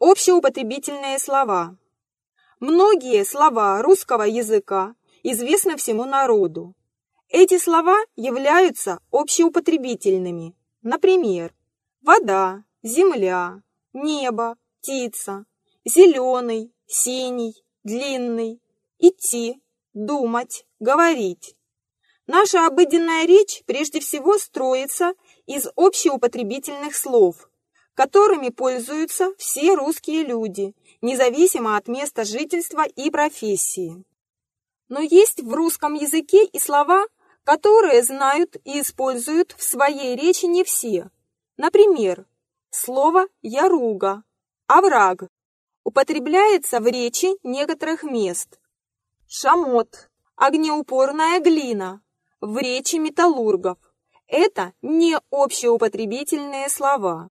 Общеупотребительные слова. Многие слова русского языка известны всему народу. Эти слова являются общеупотребительными. Например, вода, земля, небо, птица, зеленый, синий, длинный, идти, думать, говорить. Наша обыденная речь прежде всего строится из общеупотребительных слов, которыми пользуются все русские люди, независимо от места жительства и профессии. Но есть в русском языке и слова, которые знают и используют в своей речи не все. Например, слово «яруга», «овраг» употребляется в речи некоторых мест. Шамот, огнеупорная глина, в речи металлургов. Это не общеупотребительные слова.